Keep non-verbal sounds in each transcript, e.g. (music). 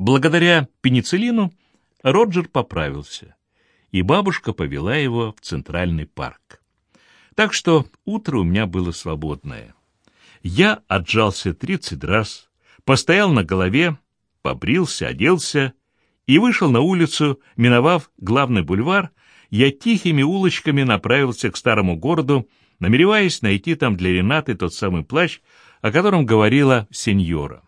Благодаря пенициллину Роджер поправился, и бабушка повела его в Центральный парк. Так что утро у меня было свободное. Я отжался тридцать раз, постоял на голове, побрился, оделся и вышел на улицу, миновав главный бульвар, я тихими улочками направился к старому городу, намереваясь найти там для Ренаты тот самый плащ, о котором говорила сеньора.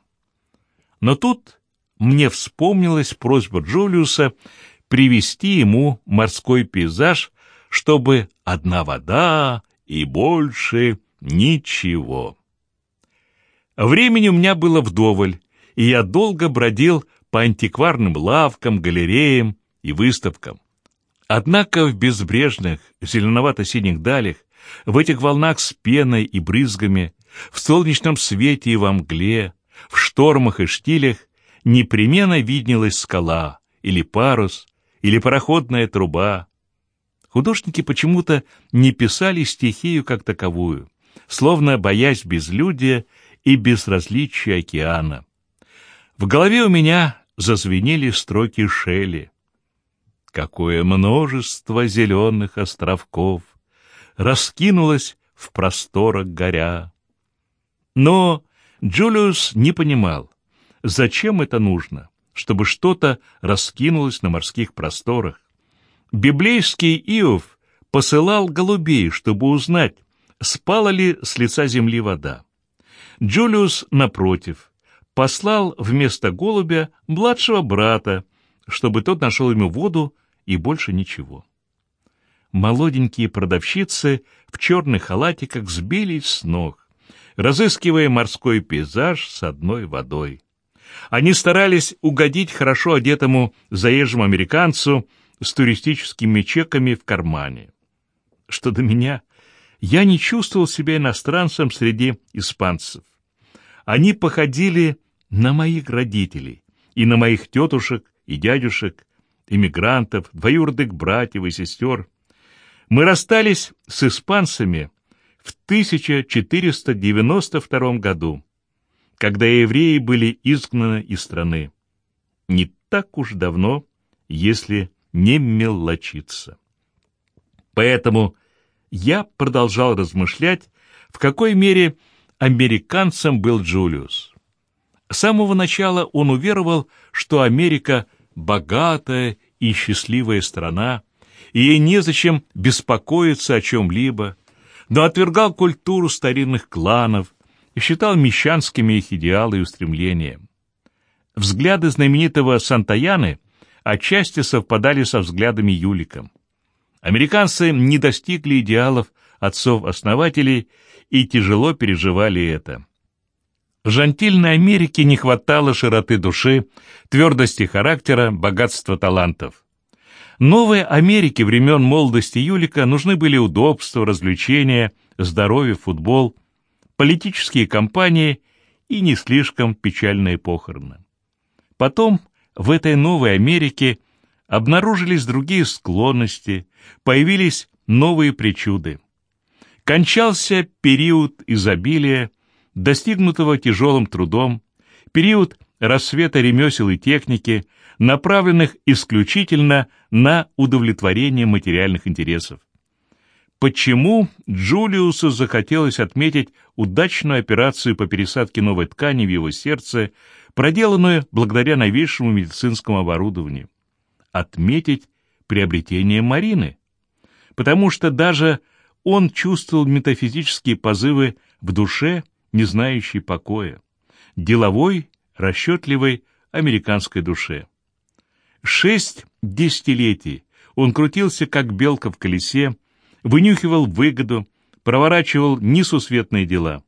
Но тут мне вспомнилась просьба Джулиуса привести ему морской пейзаж, чтобы одна вода и больше ничего. Времени у меня было вдоволь, и я долго бродил по антикварным лавкам, галереям и выставкам. Однако в безбрежных, зеленовато-синих далях, в этих волнах с пеной и брызгами, в солнечном свете и во мгле, в штормах и штилях непременно виднелась скала или парус, или пароходная труба. Художники почему-то не писали стихию как таковую, словно боясь безлюдия и безразличия океана. В голове у меня зазвенели строки Шелли. Какое множество зеленых островков раскинулось в просторах горя. Но Джулиус не понимал, зачем это нужно, чтобы что-то раскинулось на морских просторах. Библейский Иов посылал голубей, чтобы узнать, спала ли с лица земли вода. Джулиус, напротив, послал вместо голубя младшего брата, чтобы тот нашел ему воду и больше ничего. Молоденькие продавщицы в черных халатиках сбились с ног, разыскивая морской пейзаж с одной водой. Они старались угодить хорошо одетому заезжему американцу с туристическими чеками в кармане. Что до меня, я не чувствовал себя иностранцем среди испанцев. Они походили на моих родителей и на моих тетушек и дядюшек, иммигрантов, двоюродных братьев и сестер. Мы расстались с испанцами в 1492 году, когда евреи были изгнаны из страны. Не так уж давно, если не мелочиться. Поэтому я продолжал размышлять, в какой мере американцем был Джулиус. С самого начала он уверовал, что Америка – богатая и счастливая страна, и ей незачем беспокоиться о чем-либо, но отвергал культуру старинных кланов и считал мещанскими их идеалы и устремления. Взгляды знаменитого Сантаяны отчасти совпадали со взглядами Юлика. Американцы не достигли идеалов отцов-основателей и тяжело переживали это. Жантильной Америке не хватало широты души, твердости характера, богатства талантов. Новой Америке времен молодости Юлика нужны были удобства, развлечения, здоровье, футбол, политические кампании и не слишком печальные похороны. Потом в этой новой Америке обнаружились другие склонности, появились новые причуды. Кончался период изобилия, достигнутого тяжелым трудом, период рассвета ремесел и техники, направленных исключительно на удовлетворение материальных интересов. Почему Джулиусу захотелось отметить удачную операцию по пересадке новой ткани в его сердце, проделанную благодаря новейшему медицинскому оборудованию? Отметить приобретение Марины. Потому что даже он чувствовал метафизические позывы в душе, не знающей покоя, деловой, расчетливой американской душе. Шесть десятилетий он крутился, как белка в колесе, вынюхивал выгоду, проворачивал несусветные дела.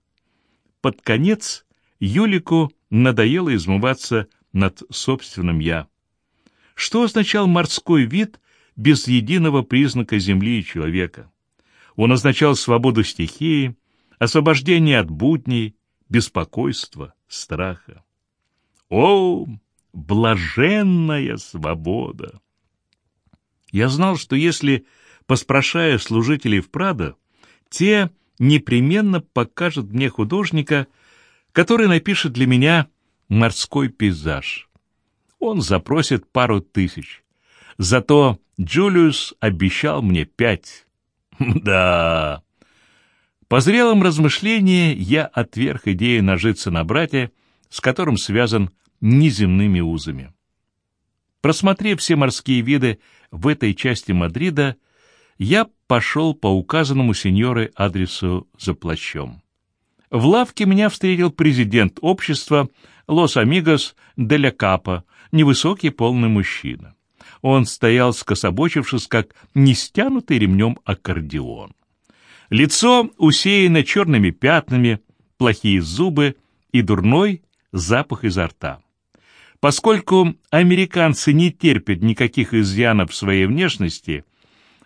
Под конец Юлику надоело измываться над собственным «я». Что означал морской вид без единого признака земли и человека? Он означал свободу стихии, освобождение от будней, беспокойства, страха. О, блаженная свобода! Я знал, что если, поспрашая служителей в Прадо, те непременно покажут мне художника, который напишет для меня морской пейзаж. он запросит пару тысяч. Зато Джулиус обещал мне пять. (laughs) Да. По зрелом размышлении я отверг идею нажиться на брате, с которым связан неземными узами. Просмотрев все морские виды в этой части Мадрида, я пошел по указанному сеньоры адресу за плащом. В лавке меня встретил президент общества Лос Амигос де ля Капа, невысокий полный мужчина. Он стоял скособочившись, как нестянутый ремнем аккордеон. Лицо усеяно черными пятнами, плохие зубы и дурной запах изо рта. Поскольку американцы не терпят никаких изъянов своей внешности,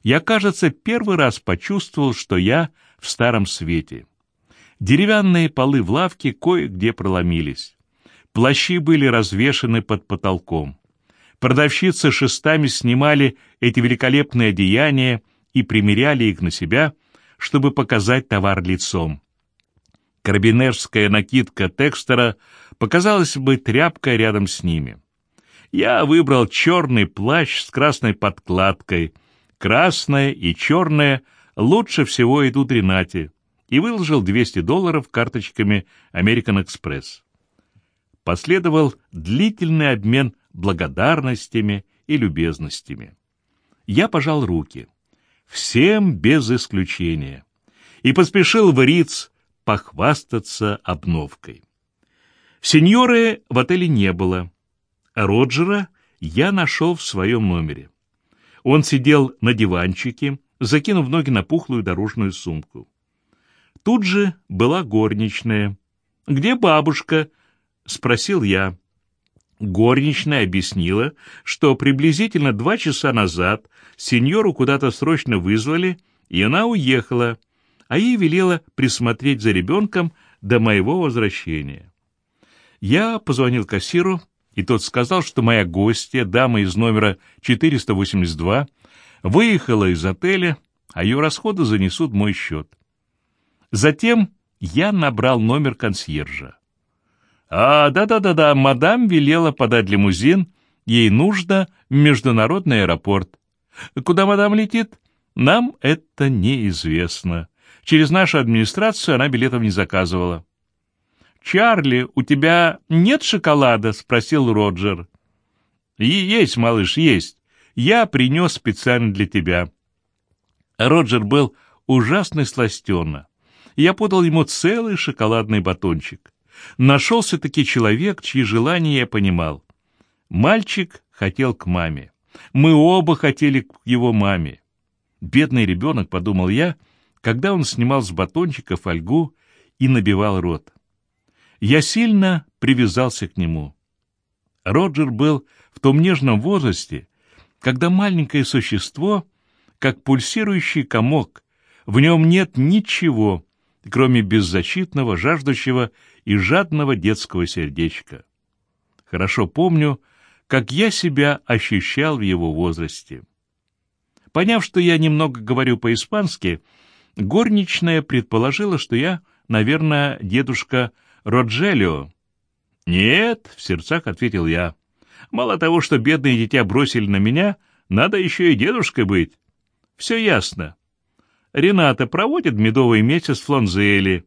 я, кажется, первый раз почувствовал, что я в старом свете. Деревянные полы в лавке кое-где проломились. Плащи были развешаны под потолком. Продавщицы шестами снимали эти великолепные одеяния и примеряли их на себя, чтобы показать товар лицом. Карабинерская накидка Текстера показалась бы тряпкой рядом с ними. Я выбрал черный плащ с красной подкладкой. Красное и черное лучше всего идут Ренате, и выложил 200 долларов карточками American Express. Последовал длительный обмен благодарностями и любезностями. Я пожал руки. Всем без исключения. И поспешил в Риц похвастаться обновкой. Сеньоры в отеле не было. Роджера я нашел в своем номере. Он сидел на диванчике, закинув ноги на пухлую дорожную сумку. Тут же была горничная. «Где бабушка?» — спросил я. Горничная объяснила, что приблизительно два часа назад сеньору куда-то срочно вызвали, и она уехала, а ей велела присмотреть за ребенком до моего возвращения. Я позвонил кассиру, и тот сказал, что моя гостья, дама из номера 482, выехала из отеля, а ее расходы занесут мой счет. Затем я набрал номер консьержа. А, да-да-да-да, мадам велела подать лимузин. Ей нужно в международный аэропорт. Куда мадам летит? Нам это неизвестно. Через нашу администрацию она билетов не заказывала. «Чарли, у тебя нет шоколада?» — спросил Роджер. «Есть, малыш, есть. Я принес специально для тебя». Роджер был ужасно сластенно. Я подал ему целый шоколадный батончик. Нашелся-таки человек, чьи желания я понимал. Мальчик хотел к маме. Мы оба хотели к его маме. Бедный ребенок, подумал я, когда он снимал с батончика фольгу и набивал рот. Я сильно привязался к нему. Роджер был в том нежном возрасте, когда маленькое существо, как пульсирующий комок, в нем нет ничего, кроме беззащитного, жаждущего и жадного детского сердечка. Хорошо помню, как я себя ощущал в его возрасте. Поняв, что я немного говорю по-испански, горничная предположила, что я, наверное, дедушка Роджелио. «Нет», — в сердцах ответил я, — «мало того, что бедные дитя бросили на меня, надо еще и дедушкой быть. Все ясно. Рената проводит медовый месяц в Флонзеле,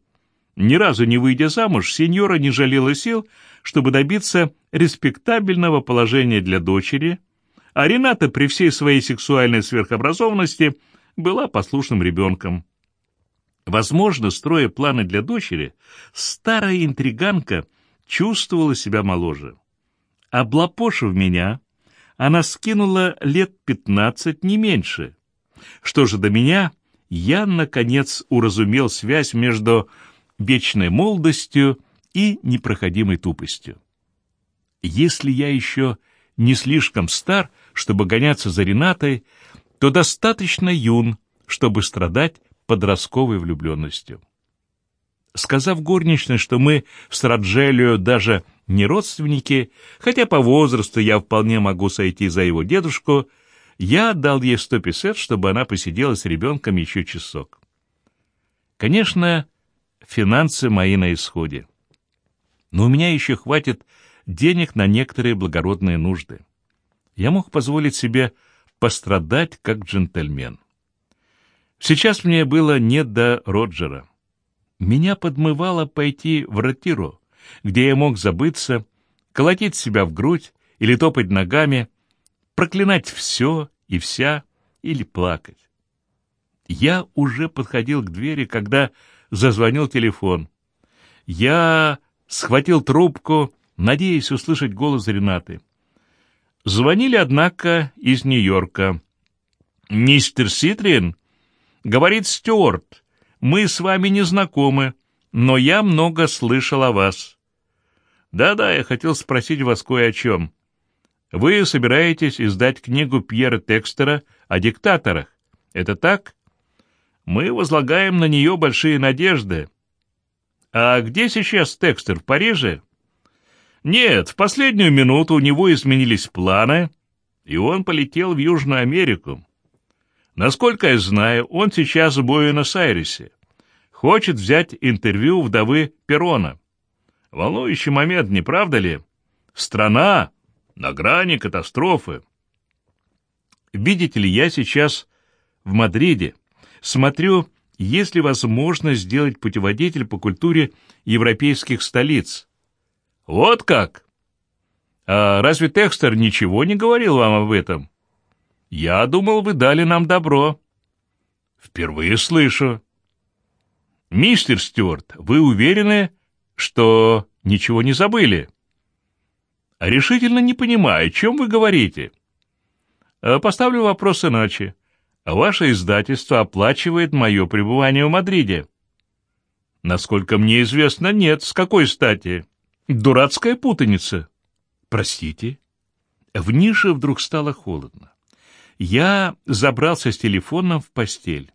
ни разу не выйдя замуж, сеньора не жалела сил, чтобы добиться респектабельного положения для дочери, а Рената при всей своей сексуальной сверхобразованности была послушным ребенком. Возможно, строя планы для дочери, старая интриганка чувствовала себя моложе. Облапошив меня, она скинула лет пятнадцать, не меньше. Что же до меня, я, наконец, уразумел связь между вечной молодостью и непроходимой тупостью. Если я еще не слишком стар, чтобы гоняться за Ренатой, то достаточно юн, чтобы страдать подростковой влюбленностью. Сказав горничной, что мы с Раджелио даже не родственники, хотя по возрасту я вполне могу сойти за его дедушку, я дал ей сто песет, чтобы она посидела с ребенком еще часок. Конечно, финансы мои на исходе. Но у меня еще хватит денег на некоторые благородные нужды. Я мог позволить себе пострадать как джентльмен. Сейчас мне было не до Роджера. Меня подмывало пойти в ротиру, где я мог забыться, колотить себя в грудь или топать ногами, проклинать все и вся или плакать. Я уже подходил к двери, когда зазвонил телефон. Я схватил трубку, надеясь услышать голос Ренаты. Звонили, однако, из Нью-Йорка. «Мистер Ситрин?» — говорит Стюарт. «Мы с вами не знакомы, но я много слышал о вас». «Да-да, я хотел спросить вас кое о чем. Вы собираетесь издать книгу Пьера Текстера о диктаторах. Это так?» Мы возлагаем на нее большие надежды. А где сейчас Текстер, в Париже? Нет, в последнюю минуту у него изменились планы, и он полетел в Южную Америку. Насколько я знаю, он сейчас в Буэнос-Айресе. Хочет взять интервью вдовы Перона. Волнующий момент, не правда ли? Страна на грани катастрофы. Видите ли, я сейчас в Мадриде. Смотрю, есть ли возможность сделать путеводитель по культуре европейских столиц. Вот как? А разве Текстер ничего не говорил вам об этом? Я думал, вы дали нам добро. Впервые слышу. Мистер Стюарт, вы уверены, что ничего не забыли? Решительно не понимаю, о чем вы говорите. А поставлю вопрос иначе. Ваше издательство оплачивает мое пребывание в Мадриде. Насколько мне известно, нет. С какой стати? Дурацкая путаница. Простите. В нише вдруг стало холодно. Я забрался с телефоном в постель.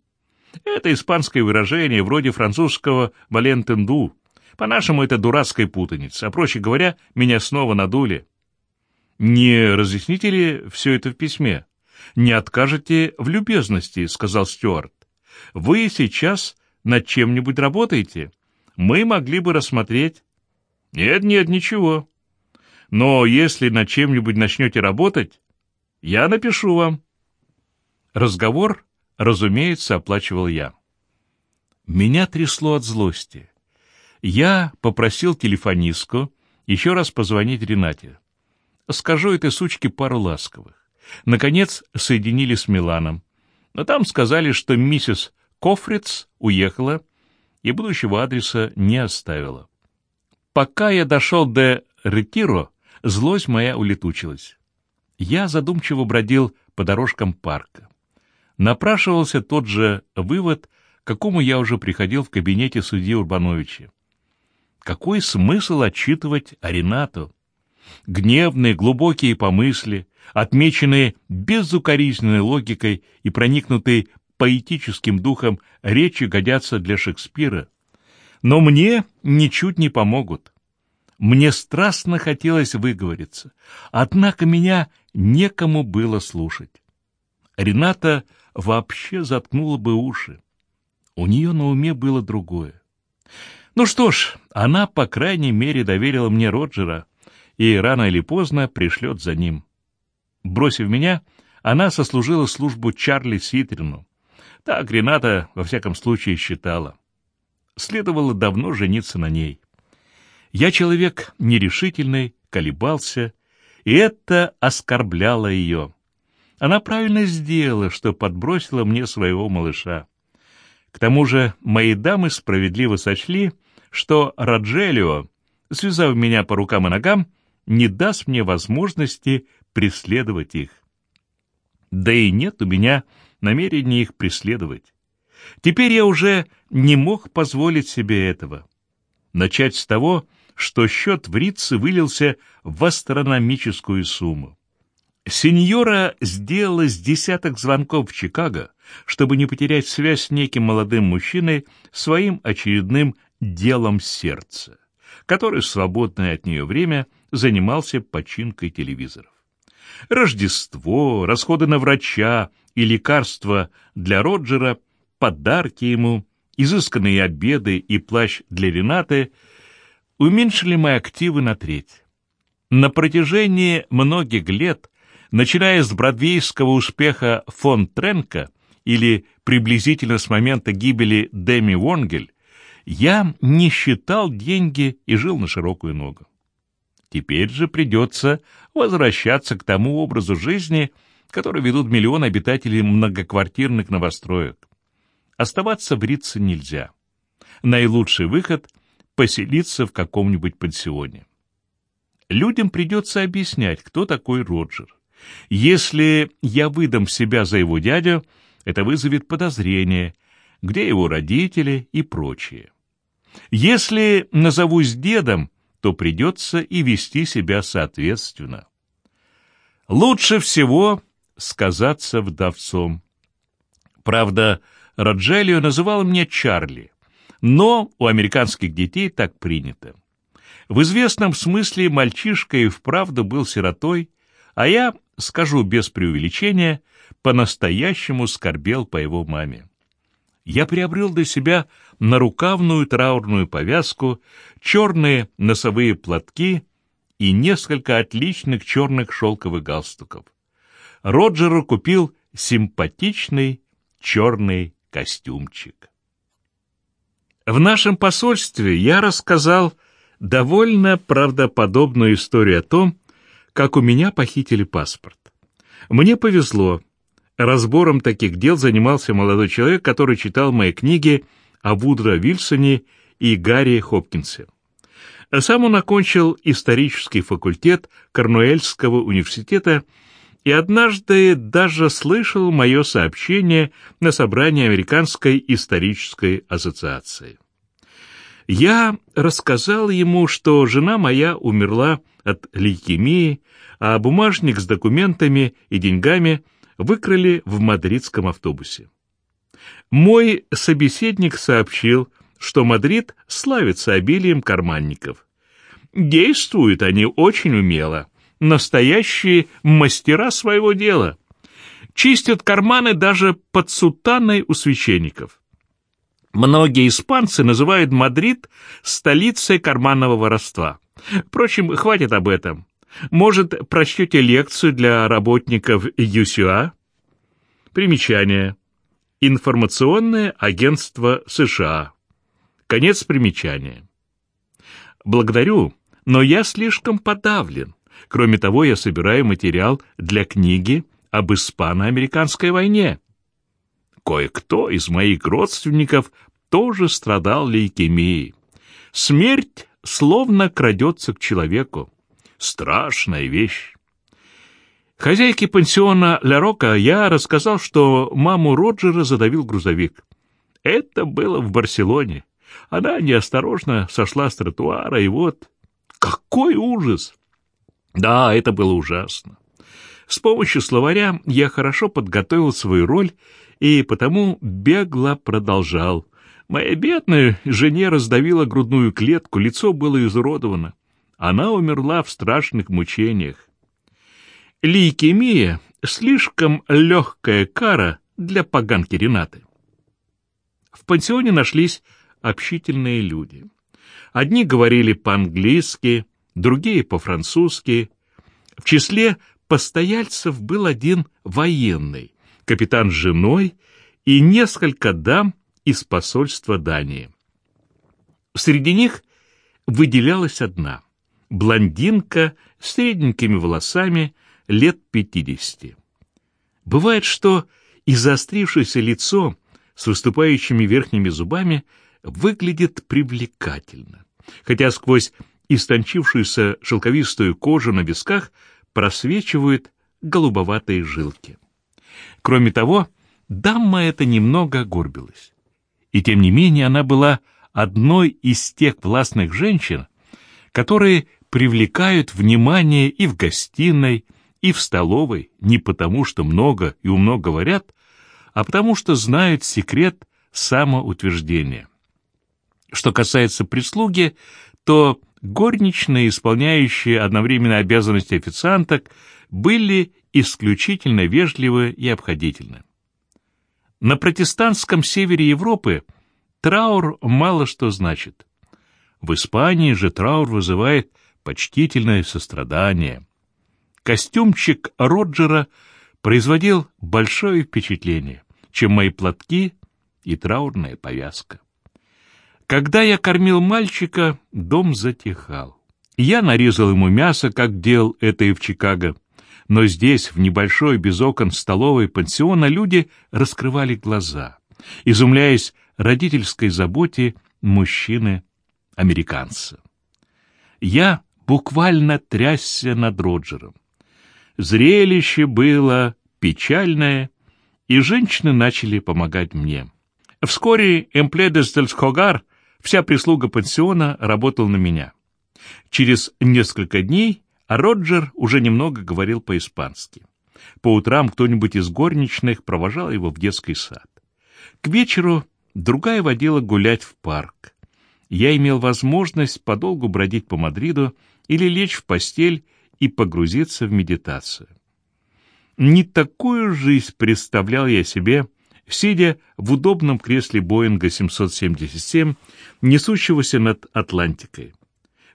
Это испанское выражение, вроде французского «валентенду». По-нашему, это дурацкая путаница, а, проще говоря, меня снова надули. Не разъясните ли все это в письме? не откажете в любезности», — сказал Стюарт. «Вы сейчас над чем-нибудь работаете? Мы могли бы рассмотреть...» «Нет, нет, ничего. Но если над чем-нибудь начнете работать, я напишу вам». Разговор, разумеется, оплачивал я. Меня трясло от злости. Я попросил телефонистку еще раз позвонить Ренате. Скажу этой сучке пару ласковых. Наконец соединили с Миланом. Но там сказали, что миссис Кофриц уехала и будущего адреса не оставила. Пока я дошел до Ретиро, злость моя улетучилась. Я задумчиво бродил по дорожкам парка. Напрашивался тот же вывод, к какому я уже приходил в кабинете судьи Урбановича. Какой смысл отчитывать Аринату? Гневные, глубокие помысли, отмеченные безукоризненной логикой и проникнутые поэтическим духом речи годятся для Шекспира. Но мне ничуть не помогут. Мне страстно хотелось выговориться, однако меня некому было слушать. Рената вообще заткнула бы уши. У нее на уме было другое. Ну что ж, она, по крайней мере, доверила мне Роджера, и рано или поздно пришлет за ним. Бросив меня, она сослужила службу Чарли Ситрину. Так Рената, во всяком случае, считала. Следовало давно жениться на ней. Я человек нерешительный, колебался, и это оскорбляло ее. Она правильно сделала, что подбросила мне своего малыша. К тому же мои дамы справедливо сочли, что Раджелио, связав меня по рукам и ногам, не даст мне возможности преследовать их. Да и нет у меня намерения их преследовать. Теперь я уже не мог позволить себе этого. Начать с того, что счет в Ритце вылился в астрономическую сумму. Сеньора сделала с десяток звонков в Чикаго, чтобы не потерять связь с неким молодым мужчиной своим очередным делом сердца, который в свободное от нее время занимался починкой телевизоров. Рождество, расходы на врача и лекарства для Роджера, подарки ему, изысканные обеды и плащ для Ренаты уменьшили мои активы на треть. На протяжении многих лет, начиная с бродвейского успеха фон Тренка или приблизительно с момента гибели Деми Вонгель, я не считал деньги и жил на широкую ногу. Теперь же придется возвращаться к тому образу жизни, который ведут миллионы обитателей многоквартирных новостроек. Оставаться в Рице нельзя. Наилучший выход — поселиться в каком-нибудь пансионе. Людям придется объяснять, кто такой Роджер. Если я выдам себя за его дядю, это вызовет подозрение, где его родители и прочее. Если назовусь дедом, то придется и вести себя соответственно. Лучше всего сказаться вдовцом. Правда, Роджелио называл меня Чарли, но у американских детей так принято. В известном смысле мальчишка и вправду был сиротой, а я, скажу без преувеличения, по-настоящему скорбел по его маме. Я приобрел для себя нарукавную траурную повязку, черные носовые платки и несколько отличных черных шелковых галстуков. Роджеру купил симпатичный черный костюмчик. В нашем посольстве я рассказал довольно правдоподобную историю о том, как у меня похитили паспорт. Мне повезло. Разбором таких дел занимался молодой человек, который читал мои книги о Вудро Вильсоне и Гарри Хопкинсе. Сам он окончил исторический факультет Корнуэльского университета и однажды даже слышал мое сообщение на собрании Американской исторической ассоциации. Я рассказал ему, что жена моя умерла от лейкемии, а бумажник с документами и деньгами выкрали в мадридском автобусе. Мой собеседник сообщил, что Мадрид славится обилием карманников. Действуют они очень умело, настоящие мастера своего дела. Чистят карманы даже под сутаной у священников. Многие испанцы называют Мадрид столицей карманного воровства. Впрочем, хватит об этом. Может, прочтете лекцию для работников ЮСИА? Примечание. Информационное агентство США. Конец примечания. Благодарю, но я слишком подавлен. Кроме того, я собираю материал для книги об испано-американской войне. Кое-кто из моих родственников тоже страдал лейкемией. Смерть словно крадется к человеку. Страшная вещь. Хозяйке пансиона Ля Рока я рассказал, что маму Роджера задавил грузовик. Это было в Барселоне. Она неосторожно сошла с тротуара, и вот... Какой ужас! Да, это было ужасно. С помощью словаря я хорошо подготовил свою роль и потому бегло продолжал. Моя бедная жене раздавила грудную клетку, лицо было изуродовано. Она умерла в страшных мучениях. Лейкемия — слишком легкая кара для поганки Ренаты. В пансионе нашлись общительные люди. Одни говорили по-английски, другие по-французски. В числе постояльцев был один военный, капитан с женой и несколько дам из посольства Дании. Среди них выделялась одна — блондинка с средненькими волосами лет пятидесяти. Бывает, что и заострившееся лицо с выступающими верхними зубами выглядит привлекательно, хотя сквозь истончившуюся шелковистую кожу на висках просвечивают голубоватые жилки. Кроме того, дама эта немного горбилась. И тем не менее она была одной из тех властных женщин, которые привлекают внимание и в гостиной, и в столовой не потому, что много и умно говорят, а потому что знают секрет самоутверждения. Что касается прислуги, то горничные, исполняющие одновременно обязанности официанток, были исключительно вежливы и обходительны. На протестантском севере Европы траур мало что значит. В Испании же траур вызывает почтительное сострадание. Костюмчик Роджера производил большое впечатление, чем мои платки и траурная повязка. Когда я кормил мальчика, дом затихал. Я нарезал ему мясо, как делал это и в Чикаго, но здесь, в небольшой без окон столовой пансиона, люди раскрывали глаза, изумляясь родительской заботе мужчины-американца. Я буквально трясся над Роджером. Зрелище было печальное, и женщины начали помогать мне. Вскоре Эмпледес дель вся прислуга пансиона, работал на меня. Через несколько дней Роджер уже немного говорил по-испански. По утрам кто-нибудь из горничных провожал его в детский сад. К вечеру другая водила гулять в парк. Я имел возможность подолгу бродить по Мадриду или лечь в постель и погрузиться в медитацию. Не такую жизнь представлял я себе, сидя в удобном кресле Боинга 777, несущегося над Атлантикой.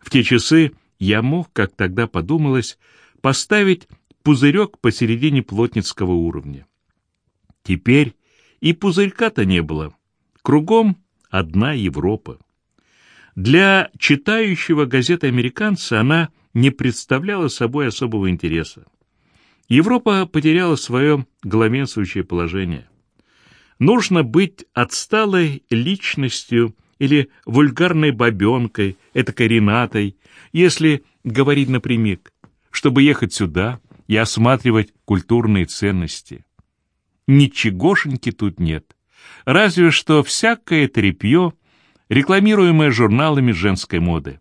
В те часы я мог, как тогда подумалось, поставить пузырек посередине плотницкого уровня. Теперь и пузырька-то не было. Кругом одна Европа. Для читающего газеты американца она не представляла собой особого интереса. Европа потеряла свое главенствующее положение. Нужно быть отсталой личностью или вульгарной бабенкой, этакой Ренатой, если говорить напрямик, чтобы ехать сюда и осматривать культурные ценности. Ничегошеньки тут нет. Разве что всякое тряпье, рекламируемое журналами женской моды.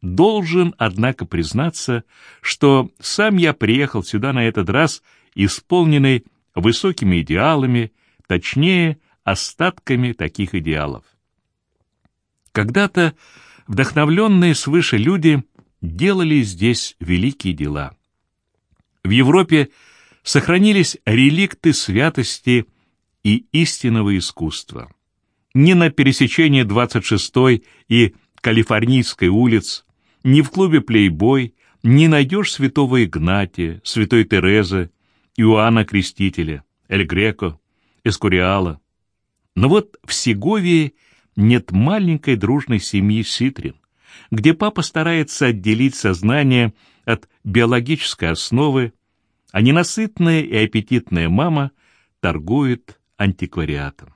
Должен, однако, признаться, что сам я приехал сюда на этот раз исполненный высокими идеалами, точнее, остатками таких идеалов. Когда-то вдохновленные свыше люди делали здесь великие дела. В Европе сохранились реликты святости и истинного искусства. Ни на пересечении 26-й и Калифорнийской улиц, ни в клубе «Плейбой» не найдешь святого Игнатия, святой Терезы, Иоанна Крестителя, Эль Греко, Эскуриала. Но вот в Сеговии нет маленькой дружной семьи Ситрин, где папа старается отделить сознание от биологической основы, а ненасытная и аппетитная мама торгует антиквариатом.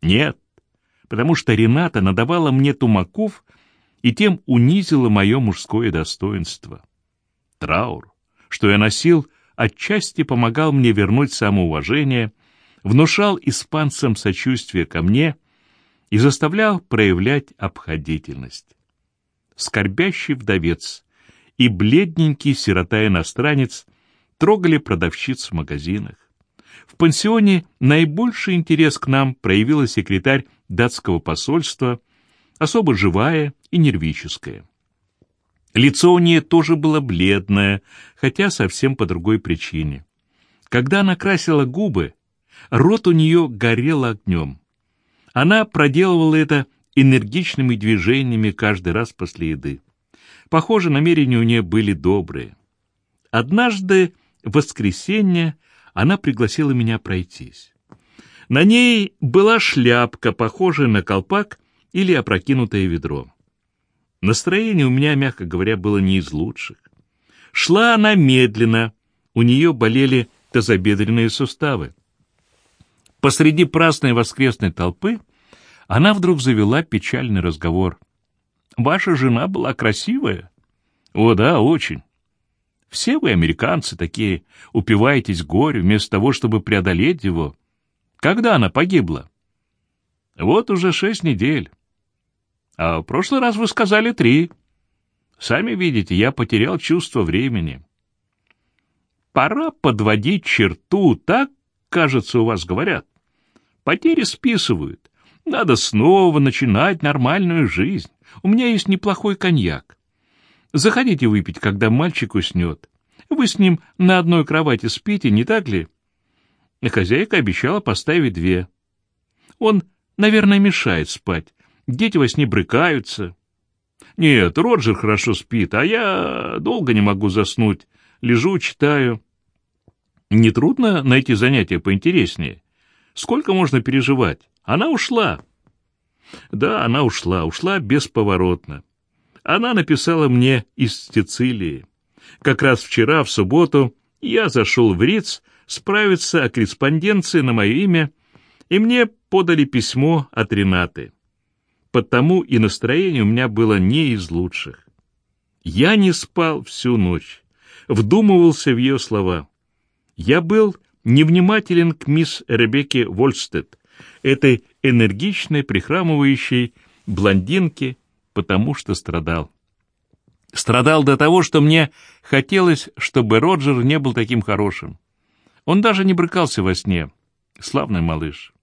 Нет, потому что Рената надавала мне тумаков и тем унизила мое мужское достоинство. Траур, что я носил, отчасти помогал мне вернуть самоуважение, внушал испанцам сочувствие ко мне и заставлял проявлять обходительность. Скорбящий вдовец и бледненький сирота-иностранец трогали продавщиц в магазинах. В пансионе наибольший интерес к нам проявила секретарь датского посольства – особо живая и нервическая. Лицо у нее тоже было бледное, хотя совсем по другой причине. Когда она красила губы, рот у нее горел огнем. Она проделывала это энергичными движениями каждый раз после еды. Похоже, намерения у нее были добрые. Однажды, в воскресенье, она пригласила меня пройтись. На ней была шляпка, похожая на колпак, или опрокинутое ведро. Настроение у меня, мягко говоря, было не из лучших. Шла она медленно, у нее болели тазобедренные суставы. Посреди праздной воскресной толпы она вдруг завела печальный разговор. «Ваша жена была красивая?» «О, да, очень. Все вы, американцы, такие, упиваетесь горю вместо того, чтобы преодолеть его. Когда она погибла?» «Вот уже шесть недель. А в прошлый раз вы сказали три. Сами видите, я потерял чувство времени. Пора подводить черту, так, кажется, у вас говорят. Потери списывают. Надо снова начинать нормальную жизнь. У меня есть неплохой коньяк. Заходите выпить, когда мальчик уснет. Вы с ним на одной кровати спите, не так ли? Хозяйка обещала поставить две. Он, наверное, мешает спать. Дети во сне брыкаются. Нет, Роджер хорошо спит, а я долго не могу заснуть. Лежу, читаю. Нетрудно найти занятие поинтереснее. Сколько можно переживать? Она ушла. Да, она ушла, ушла бесповоротно. Она написала мне из Сицилии. Как раз вчера, в субботу, я зашел в РИЦ справиться о корреспонденции на мое имя, и мне подали письмо от Ренаты. Потому и настроение у меня было не из лучших. Я не спал всю ночь, вдумывался в ее слова. Я был невнимателен к мисс Ребекке Вольстед, этой энергичной, прихрамывающей блондинке, потому что страдал. Страдал до того, что мне хотелось, чтобы Роджер не был таким хорошим. Он даже не брыкался во сне. Славный малыш.